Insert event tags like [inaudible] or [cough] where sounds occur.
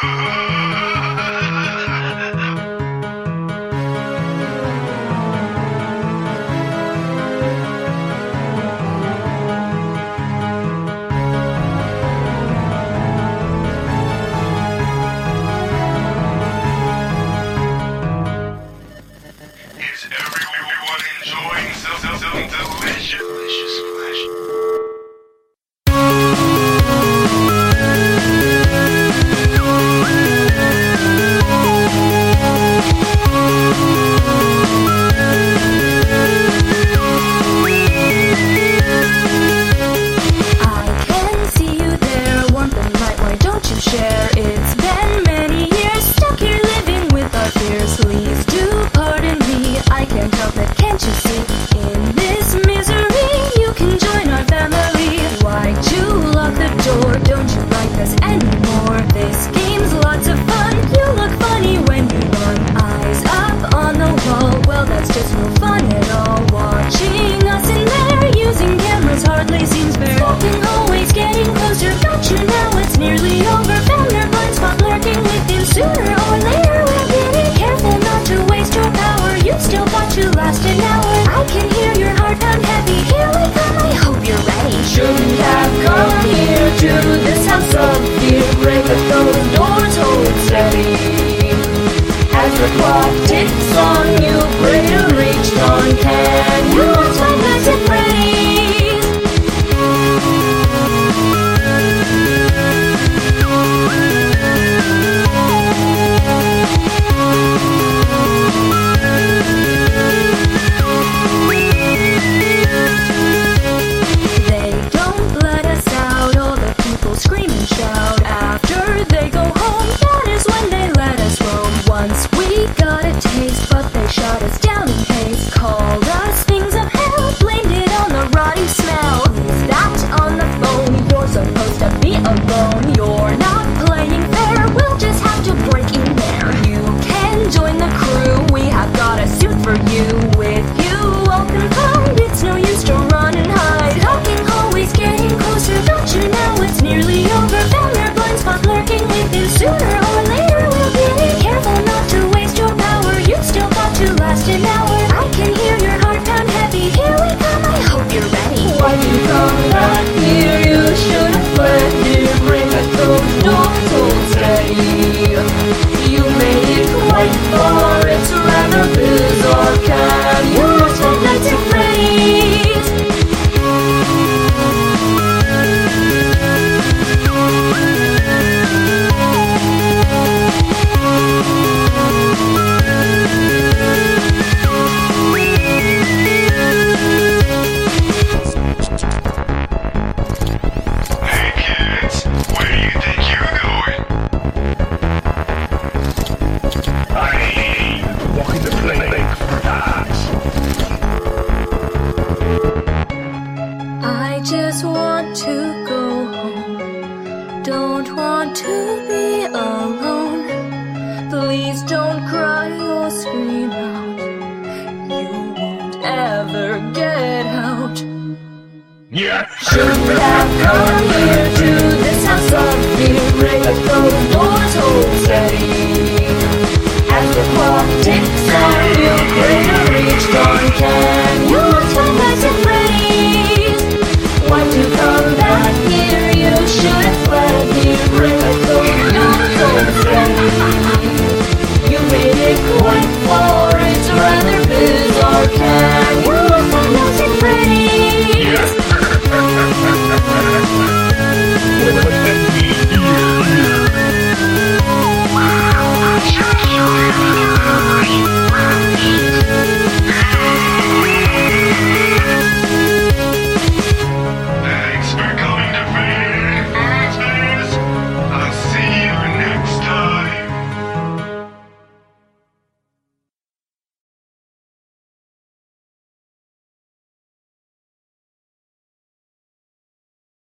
Thank [laughs] you. In this misery, you can join our family. Why'd you lock the door? Don't you like us anymore? This game's lots of fun. You look funny when you run. Eyes up on the wall. Well, that's just no fun at all. Watching us in there using cameras hardly seems fair. Walking home. don't want to be alone. Please don't cry or scream out. You won't ever get out. Yeah. Shouldn't have come here to this house of fear. Break the wall.